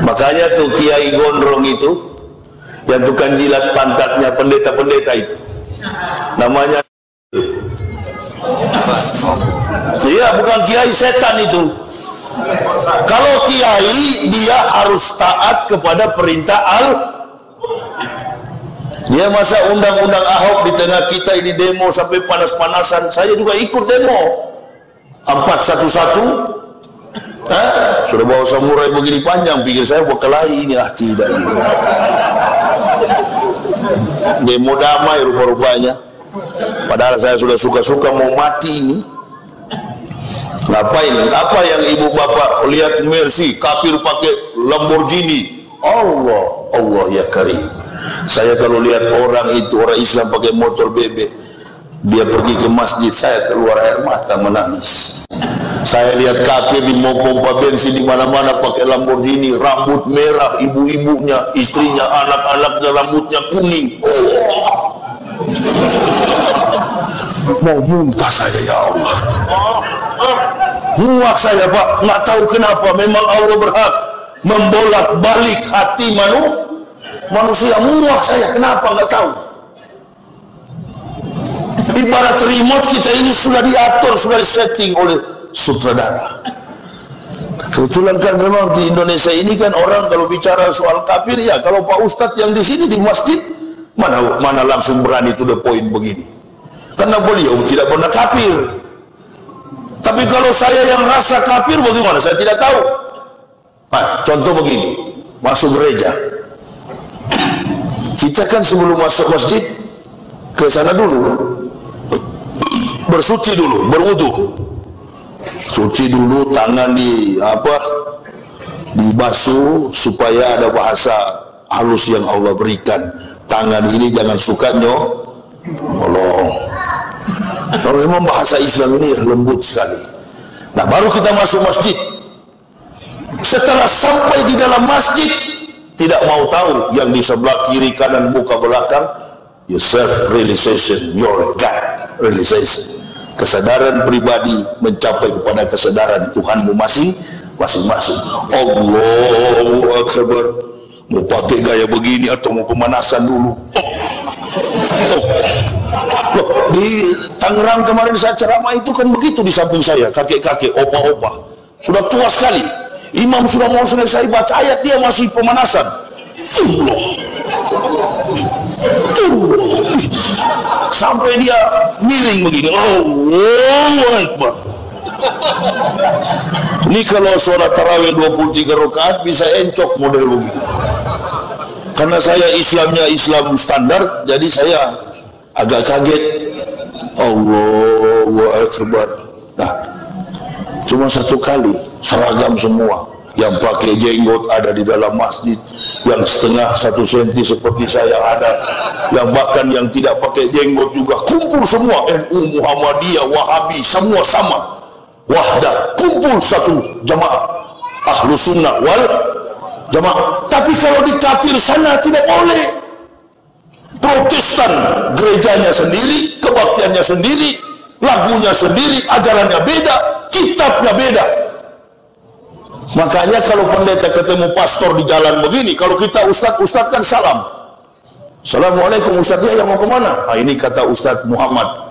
Makanya tuh Kiai Gondrong itu yang tukang jilat pantatnya pendeta-pendeta itu. Namanya Iya, bukan kiai setan itu. Kalau kiai dia harus taat kepada perintah al dia masa undang-undang Ahok di tengah kita ini demo sampai panas-panasan. Saya juga ikut demo. 411 sudah bawa samurai begini panjang, pikir saya berkelahi ini. Ah tidak. Demo damai rupa-rupanya. Padahal saya sudah suka-suka mau mati ini. Ngapain? Apa yang ibu bapak lihat Mercy kafir pakai Lamborghini? Allah, Allah ya karim. Saya kalau lihat orang itu orang Islam pakai motor bebek, dia pergi ke masjid saya keluar air mata menangis. Saya lihat kafir di mau pompa bensin di mana-mana pakai Lamborghini, rambut merah, ibu-ibunya, istrinya, anak-anaknya rambutnya kuning. Oh. Mau muntah saya ya Allah. Muak saya Pak, nggak tahu kenapa. Memang Allah berhak membolak balik hati manu, manusia. Muak saya, kenapa nggak tahu. Ibarat remote kita ini sudah diatur, sudah disetting oleh sutradara. Kebetulan kan memang di Indonesia ini kan orang kalau bicara soal kafir ya, kalau Pak Ustadz yang di sini di masjid mana mana langsung berani to the point begini. Karena beliau tidak pernah kafir. Tapi kalau saya yang rasa kafir bagaimana? Saya tidak tahu. Nah, contoh begini, masuk gereja. Kita kan sebelum masuk masjid ke sana dulu, bersuci dulu, berwudu. Suci dulu tangan di apa? Dibasuh supaya ada bahasa halus yang Allah berikan. Tangan ini jangan suka nyok. Allah kalau memang bahasa Islam ini lembut sekali. Nah baru kita masuk masjid. Setelah sampai di dalam masjid, tidak mau tahu yang di sebelah kiri kanan muka belakang, your self realization, your God realization. Kesadaran pribadi mencapai kepada kesadaran Tuhanmu masing masing-masing. Allahu Akbar. Mau pakai gaya begini atau mau pemanasan dulu. Oh. Oh. Di Tangerang kemarin saya ceramah itu kan begitu di samping saya, kakek-kakek, opa-opa. Sudah tua sekali. Imam sudah mau selesai baca ayat, dia masih pemanasan. Allah. Sampai dia miring begini. Allah Akbar. Ini kalau sholat tarawih 23 rakaat bisa encok model begini. Karena saya Islamnya Islam standar, jadi saya agak kaget Allahu Akbar nah cuma satu kali seragam semua yang pakai jenggot ada di dalam masjid yang setengah satu senti seperti saya ada. Yang bahkan yang tidak pakai jenggot juga. Kumpul semua. NU Muhammadiyah Wahabi semua sama. Wahdah kumpul satu jamaah. Ahlu sunnah wal jamaah. Tapi kalau di kafir sana tidak boleh. Protestan gerejanya sendiri, kebaktiannya sendiri, lagunya sendiri, ajarannya beda, kitabnya beda. Makanya kalau pendeta ketemu pastor di jalan begini, kalau kita ustad, ustad kan salam. Assalamualaikum ustad ya yang mau ke mana? Nah, ini kata Ustaz Muhammad.